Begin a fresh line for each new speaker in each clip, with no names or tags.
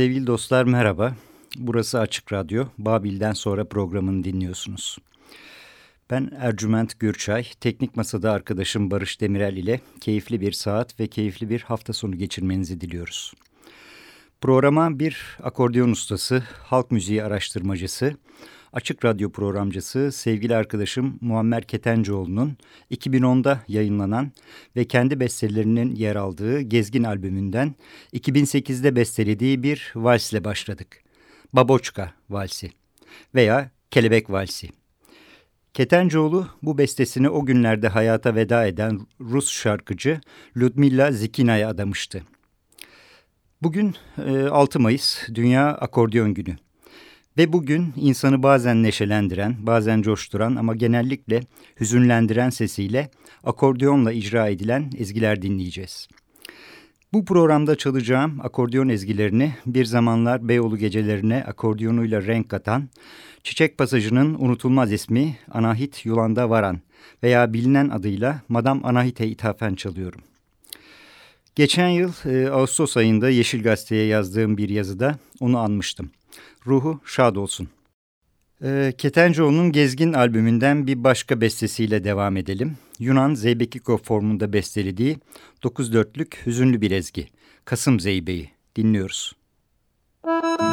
Sevgili dostlar merhaba. Burası Açık Radyo. Babil'den sonra programını dinliyorsunuz. Ben Ercüment Gürçay. Teknik Masada arkadaşım Barış Demirel ile keyifli bir saat ve keyifli bir hafta sonu geçirmenizi diliyoruz. Programa bir akordeon ustası, halk müziği araştırmacısı, Açık Radyo programcısı sevgili arkadaşım Muammer Ketencoğlu'nun 2010'da yayınlanan ve kendi bestelerinin yer aldığı Gezgin albümünden 2008'de bestelediği bir valsle başladık. Baboçka valsi veya Kelebek valsi. Ketencoğlu bu bestesini o günlerde hayata veda eden Rus şarkıcı Ludmilla Zikina'ya adamıştı. Bugün 6 e, Mayıs Dünya Akordeon Günü. Ve bugün insanı bazen neşelendiren, bazen coşturan ama genellikle hüzünlendiren sesiyle akordeonla icra edilen ezgiler dinleyeceğiz. Bu programda çalacağım akordeon ezgilerini bir zamanlar Beyoğlu gecelerine akordiyonuyla renk katan, Çiçek Pasajı'nın unutulmaz ismi Anahit Yolanda Varan veya bilinen adıyla Madam Anahit'e ithafen çalıyorum. Geçen yıl e, Ağustos ayında Yeşil Gazete'ye yazdığım bir yazıda onu anmıştım. Ruhu şad olsun. E, Ketencoğlu'nun Gezgin albümünden bir başka bestesiyle devam edelim. Yunan Zeybekiko formunda bestelediği 9 dörtlük hüzünlü bir ezgi. Kasım Zeybe'yi dinliyoruz. Müzik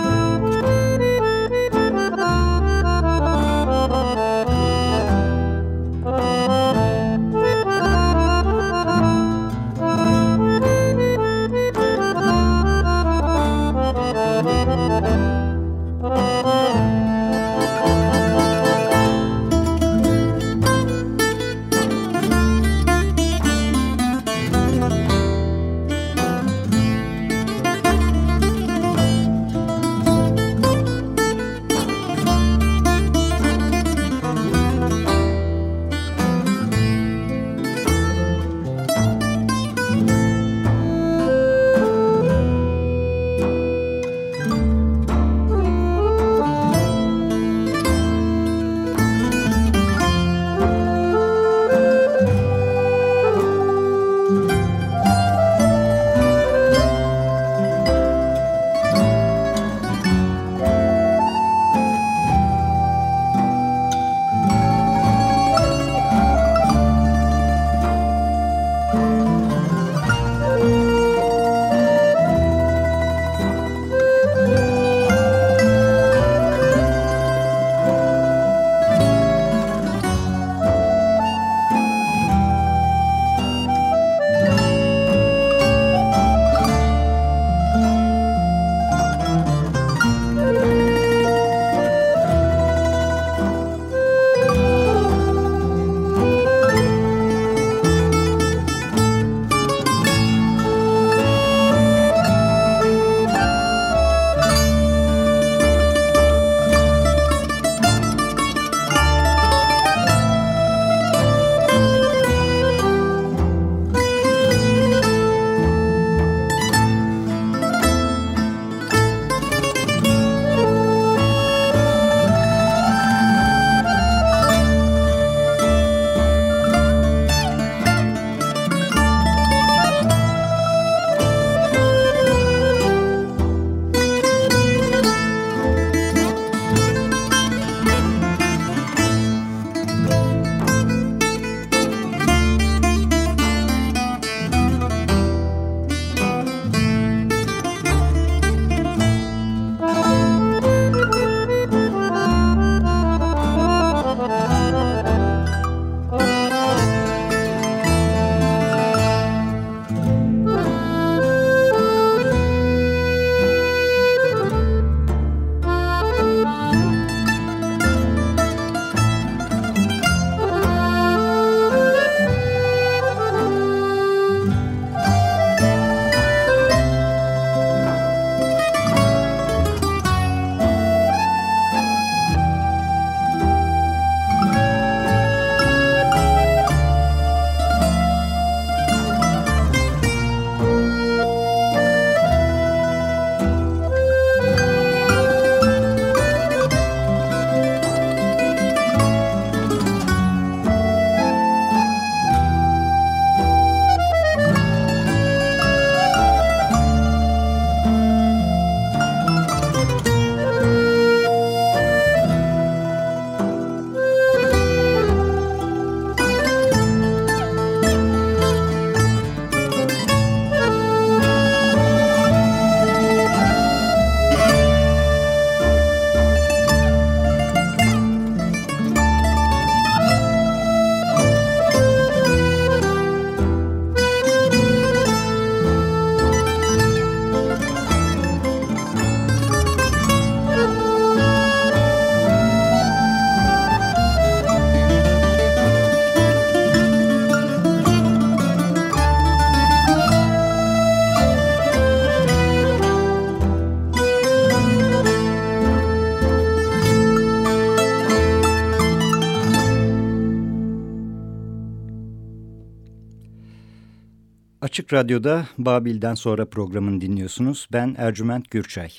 Açık Radyo'da Babil'den sonra programını dinliyorsunuz. Ben Ercüment Gürçay.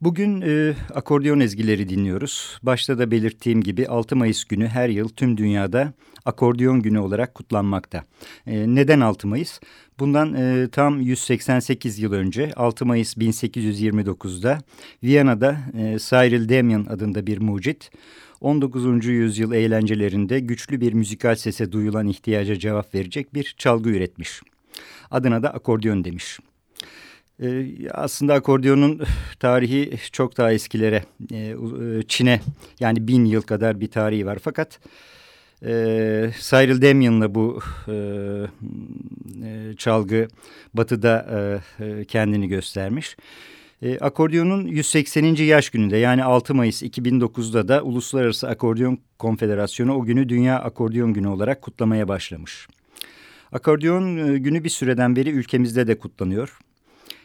Bugün e, akordeon ezgileri dinliyoruz. Başta da belirttiğim gibi 6 Mayıs günü her yıl tüm dünyada akordeon günü olarak kutlanmakta. E, neden 6 Mayıs? Bundan e, tam 188 yıl önce 6 Mayıs 1829'da Viyana'da e, Cyril Damian adında bir mucit 19. yüzyıl eğlencelerinde güçlü bir müzikal sese duyulan ihtiyaca cevap verecek bir çalgı üretmiş. Adına da akordeon demiş. Ee, aslında akordiyonun tarihi çok daha eskilere, e, e, Çin'e yani bin yıl kadar bir tarihi var. Fakat e, Cyril Damian'la bu e, e, çalgı batıda e, kendini göstermiş. E, akordiyonun 180. yaş gününde yani 6 Mayıs 2009'da da Uluslararası Akordiyon Konfederasyonu o günü Dünya Akordiyon Günü olarak kutlamaya başlamış. Akordiyon e, günü bir süreden beri ülkemizde de kutlanıyor.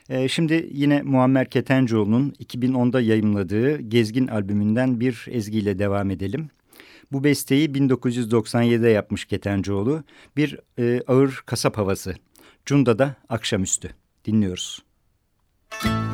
E, şimdi yine Muammer Ketencoğlu'nun 2010'da yayımladığı Gezgin albümünden bir ezgiyle devam edelim. Bu besteyi 1997'de yapmış Ketencoğlu. Bir e, ağır kasap havası. Cunda'da akşamüstü. Dinliyoruz. Müzik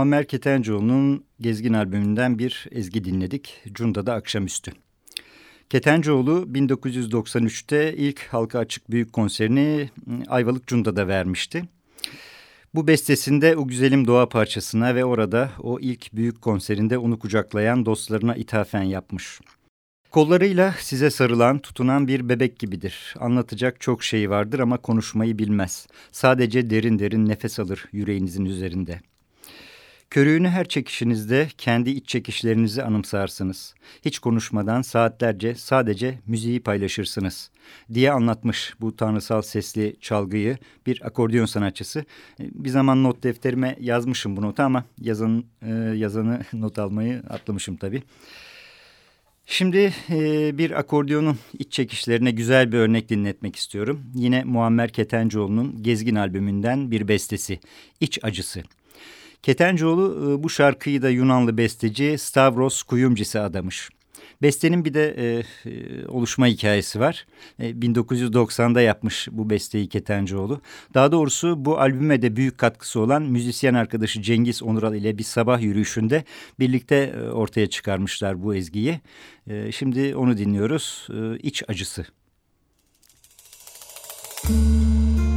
Muammer Ketencoğlu'nun Gezgin albümünden bir ezgi dinledik. Cunda'da Akşamüstü. Ketencoğlu 1993'te ilk halka açık büyük konserini ıı, Ayvalık Cunda'da vermişti. Bu bestesinde o güzelim doğa parçasına ve orada o ilk büyük konserinde onu kucaklayan dostlarına ithafen yapmış. Kollarıyla size sarılan, tutunan bir bebek gibidir. Anlatacak çok şey vardır ama konuşmayı bilmez. Sadece derin derin nefes alır yüreğinizin üzerinde. Körüğünü her çekişinizde kendi iç çekişlerinizi anımsarsınız. Hiç konuşmadan saatlerce sadece müziği paylaşırsınız diye anlatmış bu tanrısal sesli çalgıyı bir akordeon sanatçısı. E, bir zaman not defterime yazmışım bu notu ama yazan, e, yazanı not almayı atlamışım tabii. Şimdi e, bir akordeonun iç çekişlerine güzel bir örnek dinletmek istiyorum. Yine Muammer Ketencoğlu'nun Gezgin albümünden bir bestesi, İç Acısı. Ketencoğlu e, bu şarkıyı da Yunanlı besteci Stavros Kuyumcisi adamış. Bestenin bir de e, e, oluşma hikayesi var. E, 1990'da yapmış bu besteyi Ketencoğlu. Daha doğrusu bu albüme de büyük katkısı olan müzisyen arkadaşı Cengiz Onural ile bir sabah yürüyüşünde birlikte e, ortaya çıkarmışlar bu ezgiyi. E, şimdi onu dinliyoruz. E, İç Acısı. Müzik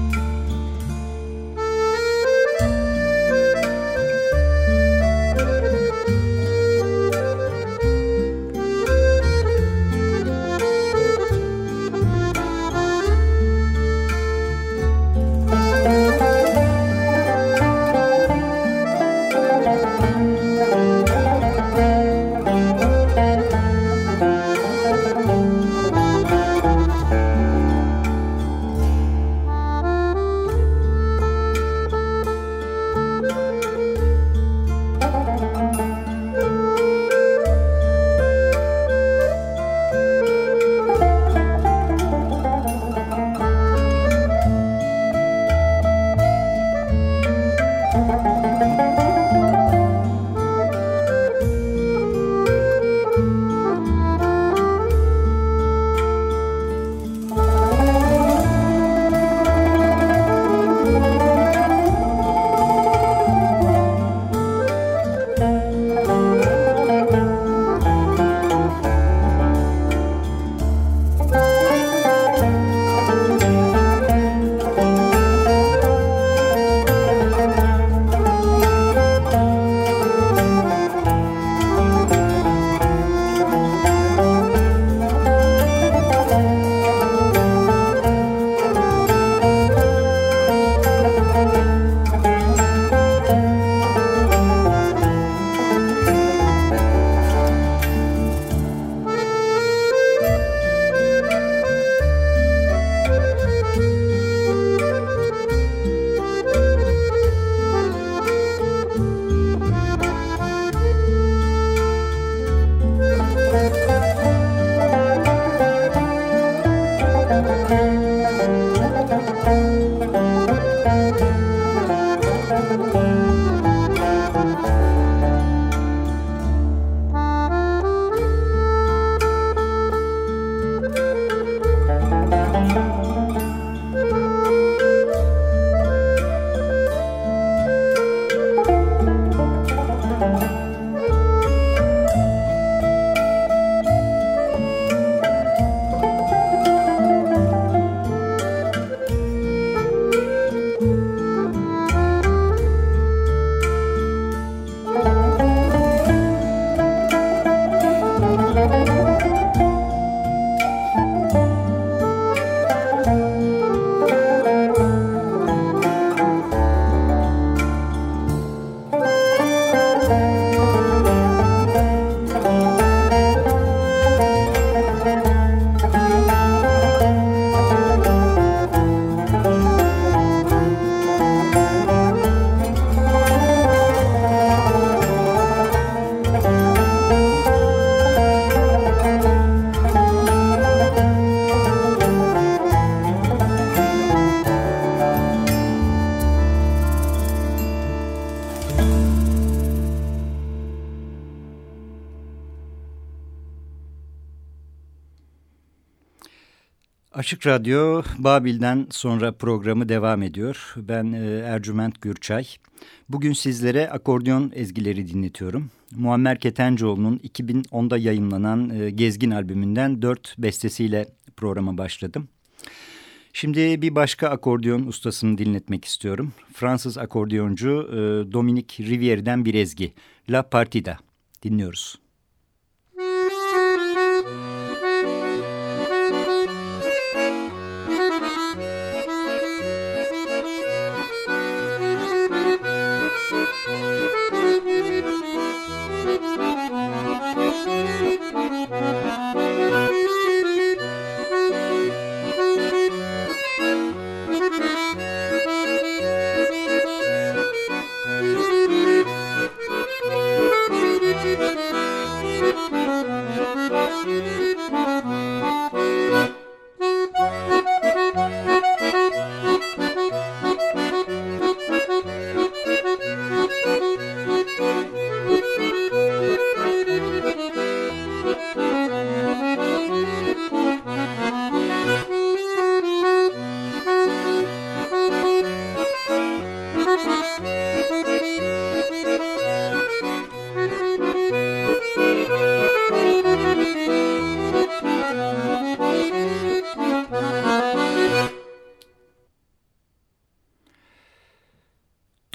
Açık Radyo Babil'den sonra programı devam ediyor. Ben e, Ercüment Gürçay. Bugün sizlere akordeon ezgileri dinletiyorum. Muammer Ketencoğlu'nun 2010'da yayımlanan e, Gezgin albümünden dört bestesiyle programa başladım. Şimdi bir başka akordeon ustasını dinletmek istiyorum. Fransız akordeoncu e, Dominique Rivier'den bir ezgi. La Partida. Dinliyoruz.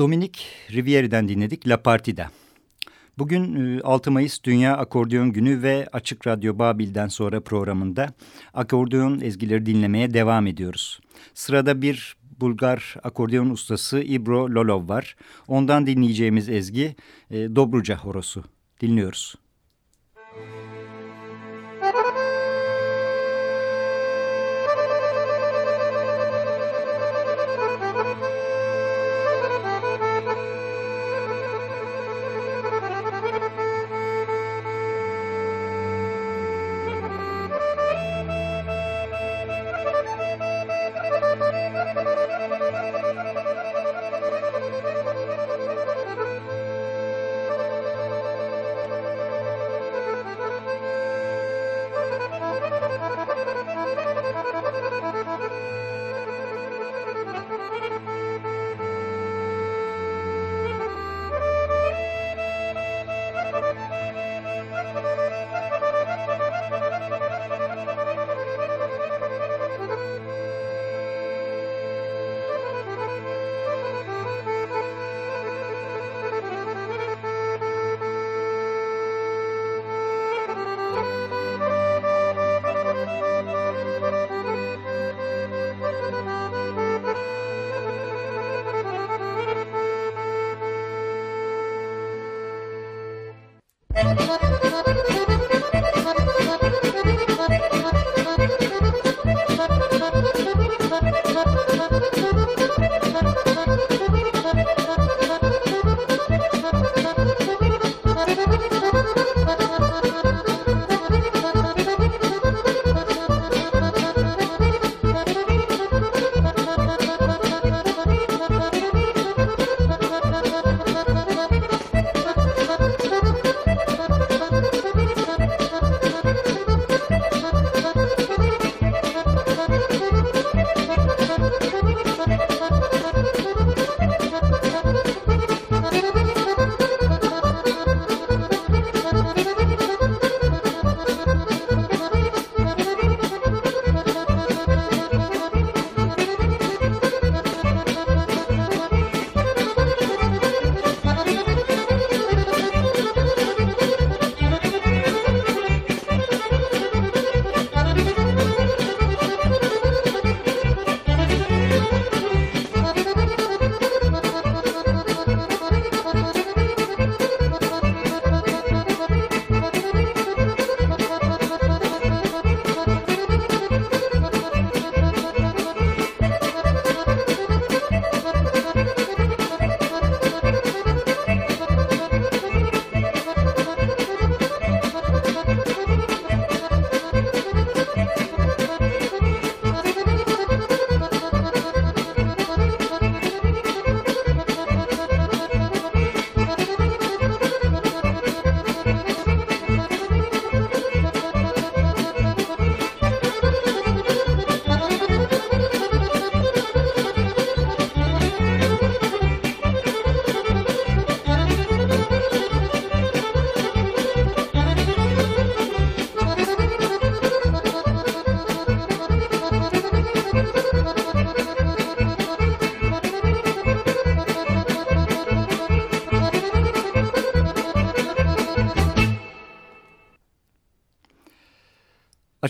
Dominic Rivieri'den dinledik La Partida. Bugün 6 e, Mayıs Dünya Akordeon Günü ve Açık Radyo Babil'den sonra programında akordeon ezgileri dinlemeye devam ediyoruz. Sırada bir Bulgar akordeon ustası İbro Lolov var. Ondan dinleyeceğimiz ezgi e, Dobruca Horosu. Dinliyoruz.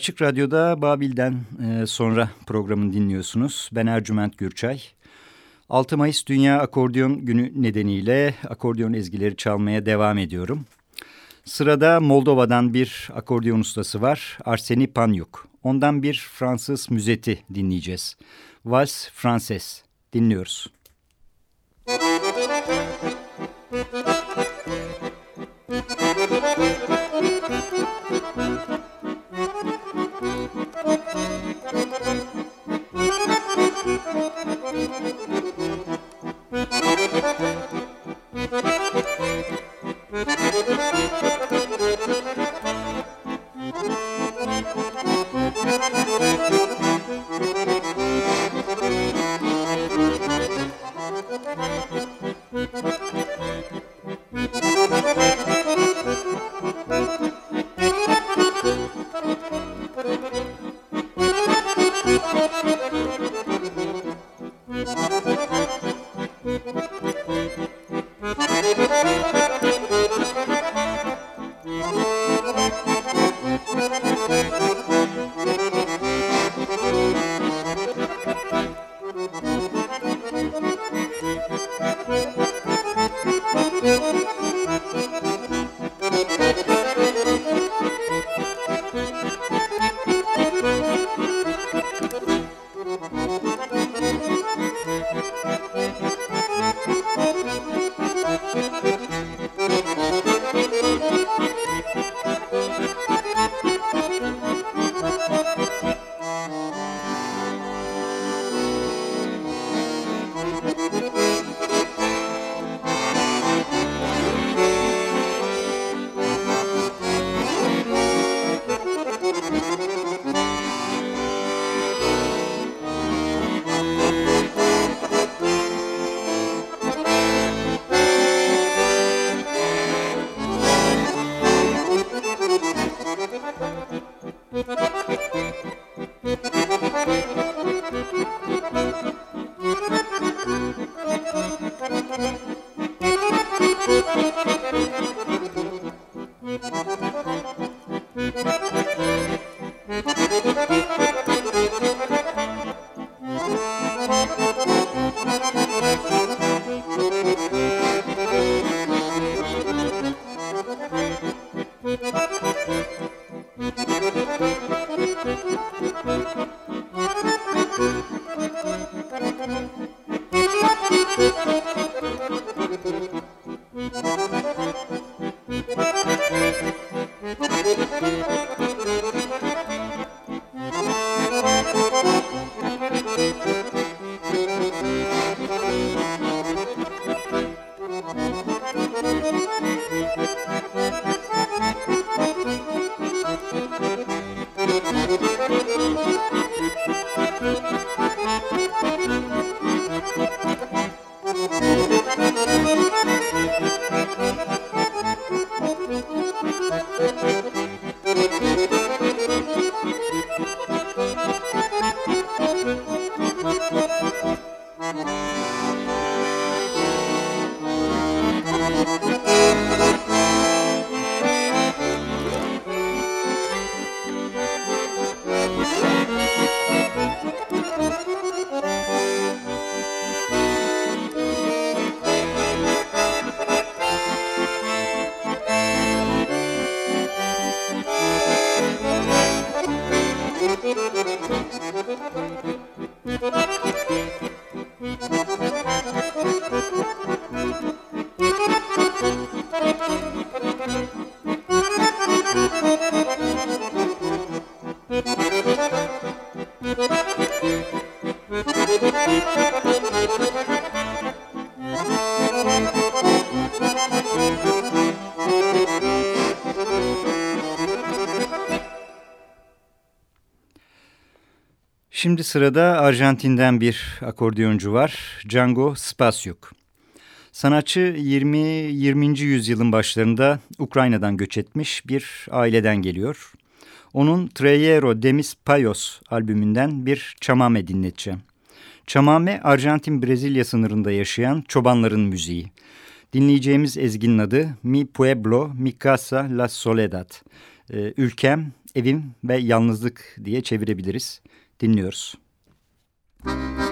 Açık Radyo'da Babil'den e, sonra programını dinliyorsunuz. Ben Ercüment Gürçay. 6 Mayıs Dünya Akordeon Günü nedeniyle akordeon ezgileri çalmaya devam ediyorum. Sırada Moldova'dan bir akordeon ustası var, Arseni Panyuk. Ondan bir Fransız müzeti dinleyeceğiz. Vals Frances dinliyoruz. Müzik Şimdi sırada Arjantin'den bir akordeoncu var. Django Spasiuk. Sanatçı 20-20. yüzyılın başlarında Ukrayna'dan göç etmiş bir aileden geliyor. Onun Treyero Demis Payos albümünden bir chamame dinleteceğim. Chamame Arjantin-Brezilya sınırında yaşayan çobanların müziği. Dinleyeceğimiz ezginin adı Mi Pueblo, Mi Casa, La Soledad. Ee, ülkem, evim ve yalnızlık diye çevirebiliriz. Dinliyoruz. Müzik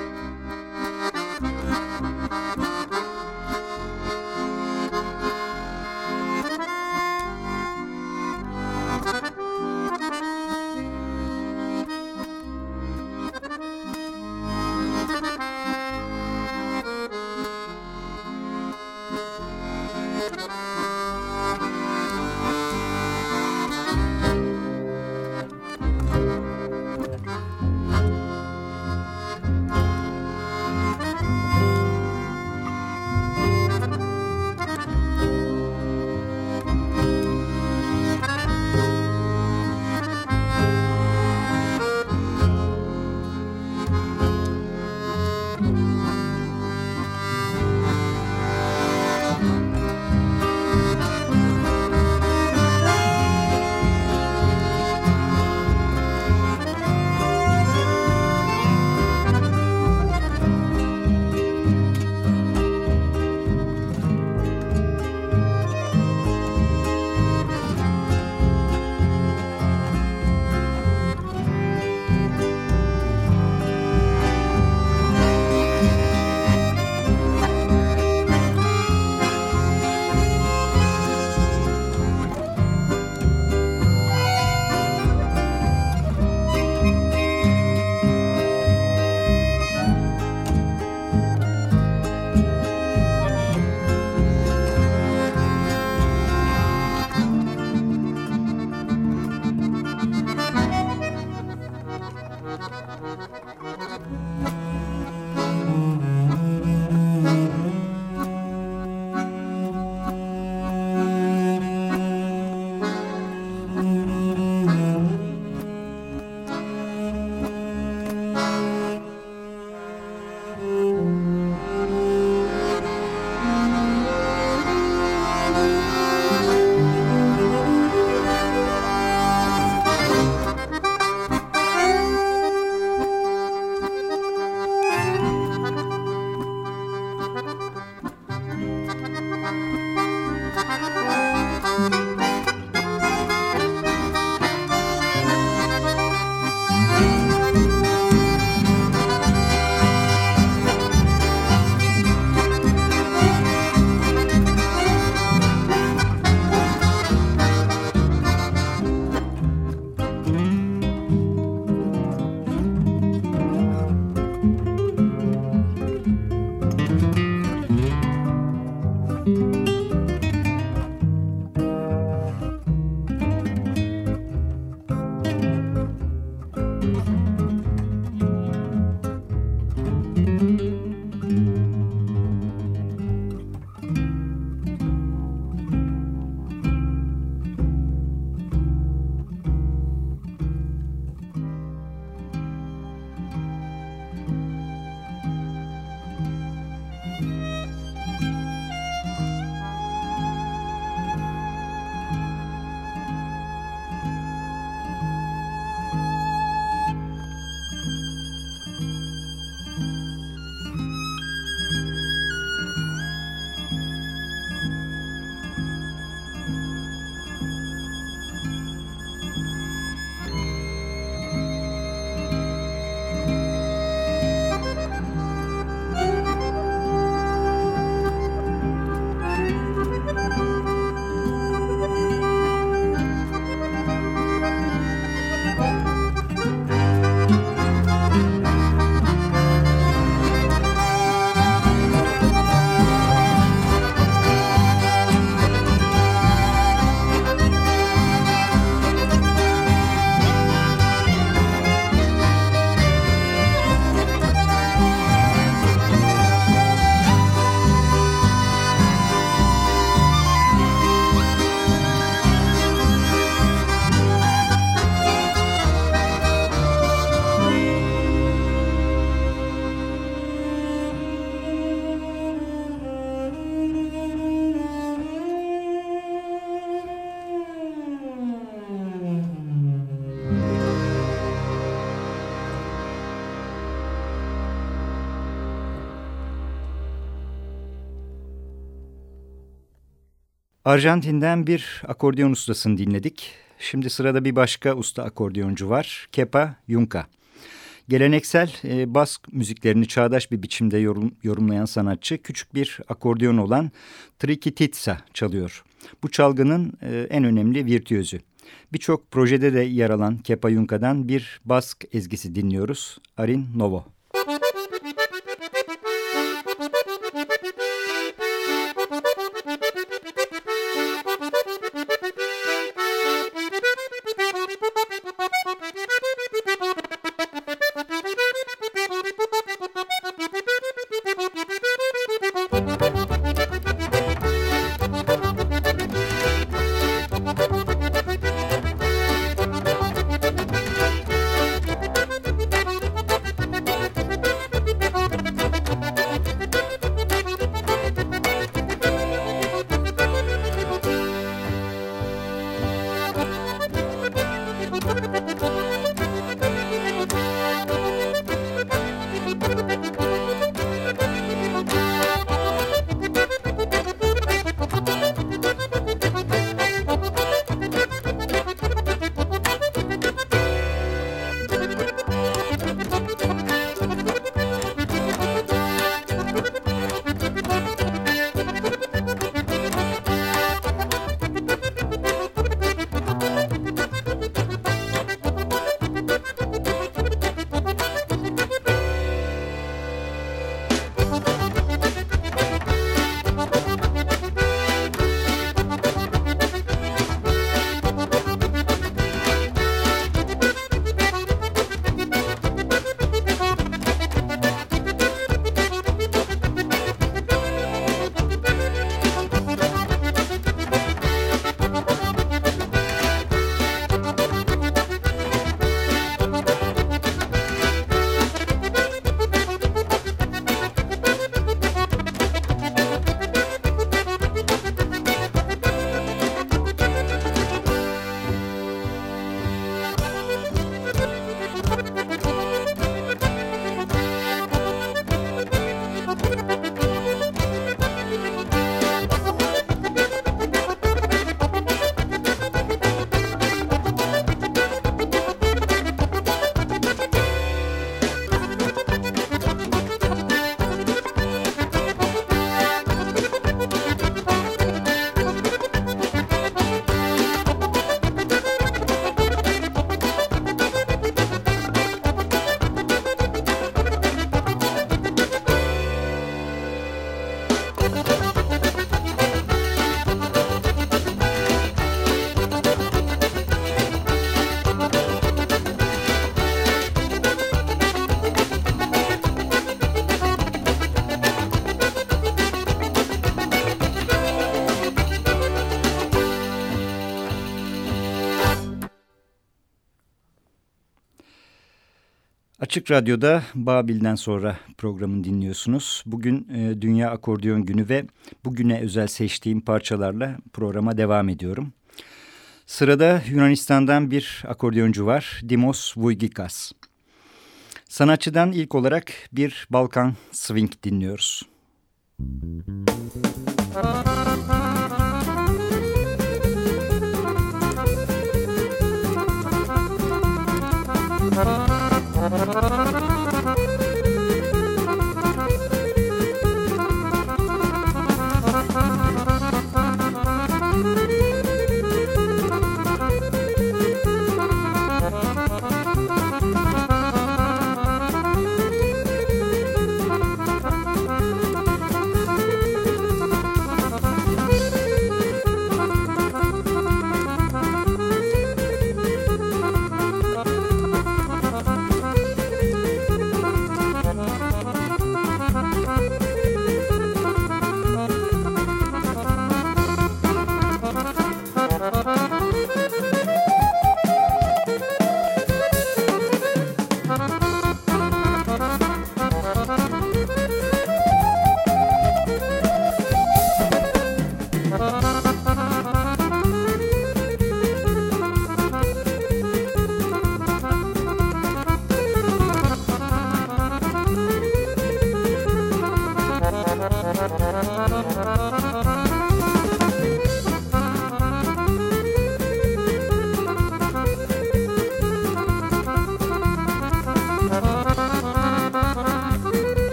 Arjantin'den bir akordeon ustasını dinledik. Şimdi sırada bir başka usta akordiyoncu var. Kepa Yunka. Geleneksel e, bask müziklerini çağdaş bir biçimde yorum, yorumlayan sanatçı küçük bir akordeon olan trikititsa çalıyor. Bu çalgının e, en önemli virtüözü. Birçok projede de yer alan Kepa Yunka'dan bir bask ezgisi dinliyoruz. Arin Novo. Açık Radyo'da Babil'den sonra programını dinliyorsunuz. Bugün e, Dünya Akordeon Günü ve bugüne özel seçtiğim parçalarla programa devam ediyorum. Sırada Yunanistan'dan bir akordeoncu var, Dimos Vuygikas. Sanatçıdan ilk olarak bir Balkan Swing dinliyoruz. Müzik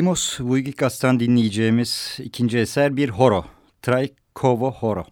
Dimos Vujikas'tan dinleyeceğimiz ikinci eser bir horo. Traikovo Horo.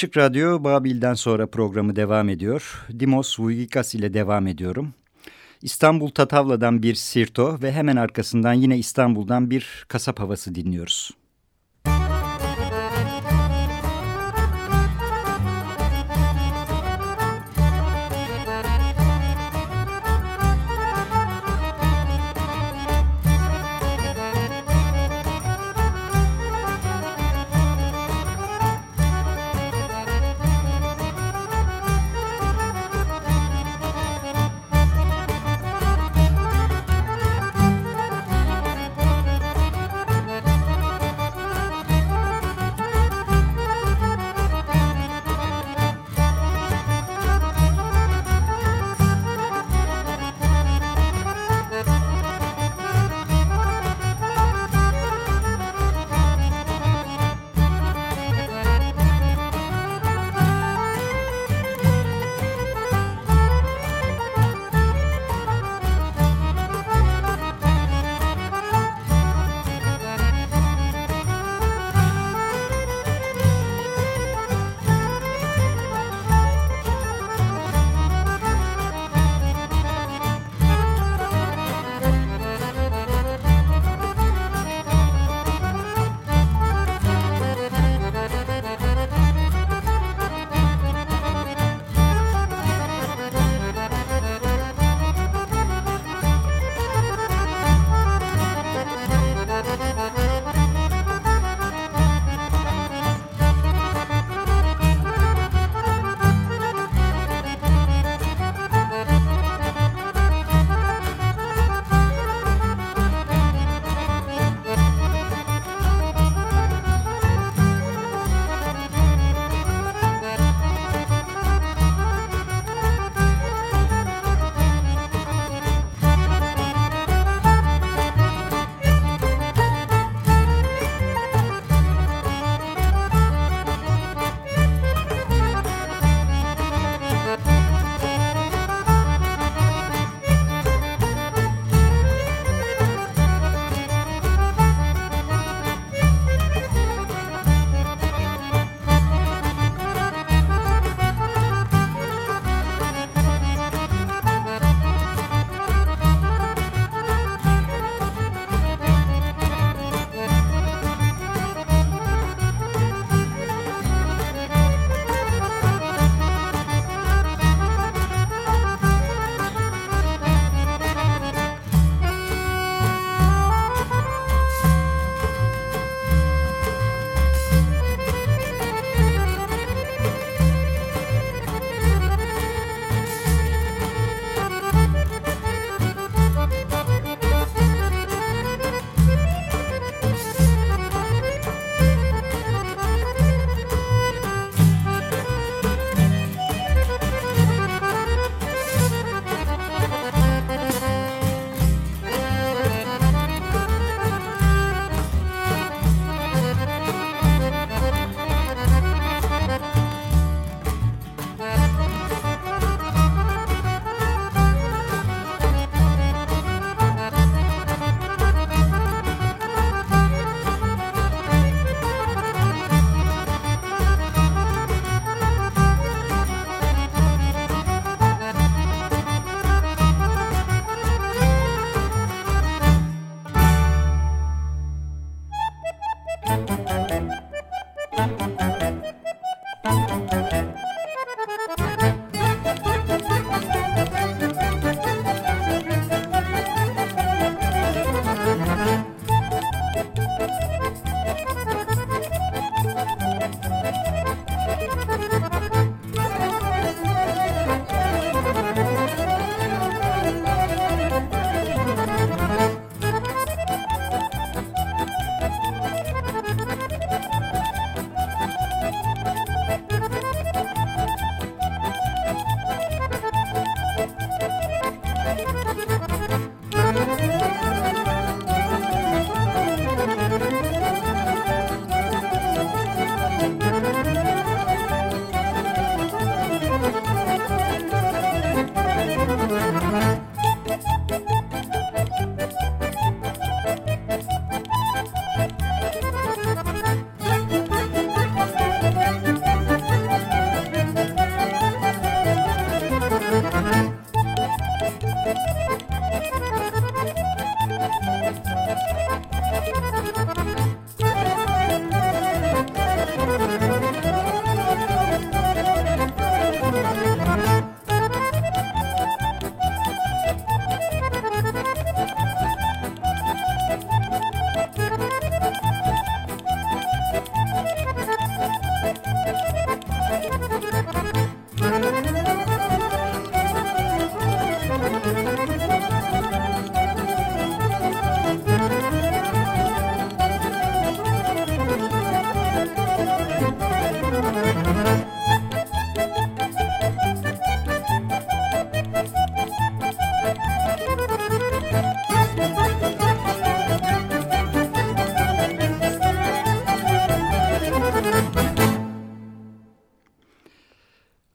Açık Radyo Babil'den sonra programı devam ediyor. Dimos Vuyikas ile devam ediyorum. İstanbul Tatavla'dan bir sirto ve hemen arkasından yine İstanbul'dan bir kasap havası dinliyoruz.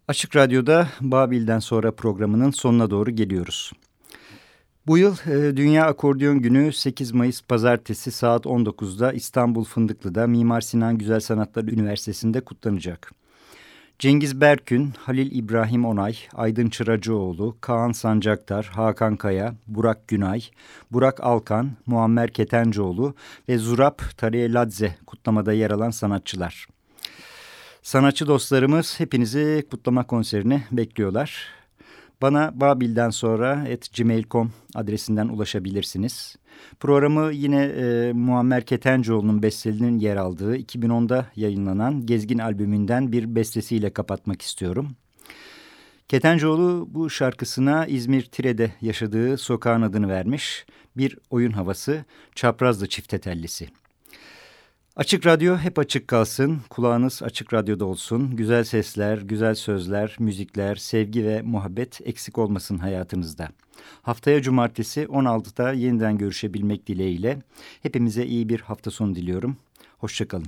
Açık Radyo'da Babil'den sonra programının sonuna doğru geliyoruz. Bu yıl e, Dünya Akordeon Günü 8 Mayıs Pazartesi saat 19'da İstanbul Fındıklı'da Mimar Sinan Güzel Sanatlar Üniversitesi'nde kutlanacak. Cengiz Berkün, Halil İbrahim Onay, Aydın Çıracıoğlu, Kaan Sancaktar, Hakan Kaya, Burak Günay, Burak Alkan, Muammer Ketencoğlu ve Zurap Tariyeladze kutlamada yer alan sanatçılar. Sanatçı dostlarımız hepinizi kutlama konserine bekliyorlar. Bana Babil'den sonra et gmail.com adresinden ulaşabilirsiniz. Programı yine e, Muammer Ketencoğlu'nun bestelinin yer aldığı 2010'da yayınlanan Gezgin albümünden bir bestesiyle kapatmak istiyorum. Ketencoğlu bu şarkısına İzmir Tire'de yaşadığı sokağın adını vermiş. Bir oyun havası Çaprazlı Çiftetellisi. Açık Radyo hep açık kalsın, kulağınız Açık Radyo'da olsun. Güzel sesler, güzel sözler, müzikler, sevgi ve muhabbet eksik olmasın hayatınızda. Haftaya cumartesi 16'da yeniden görüşebilmek dileğiyle hepimize iyi bir hafta sonu diliyorum. Hoşçakalın.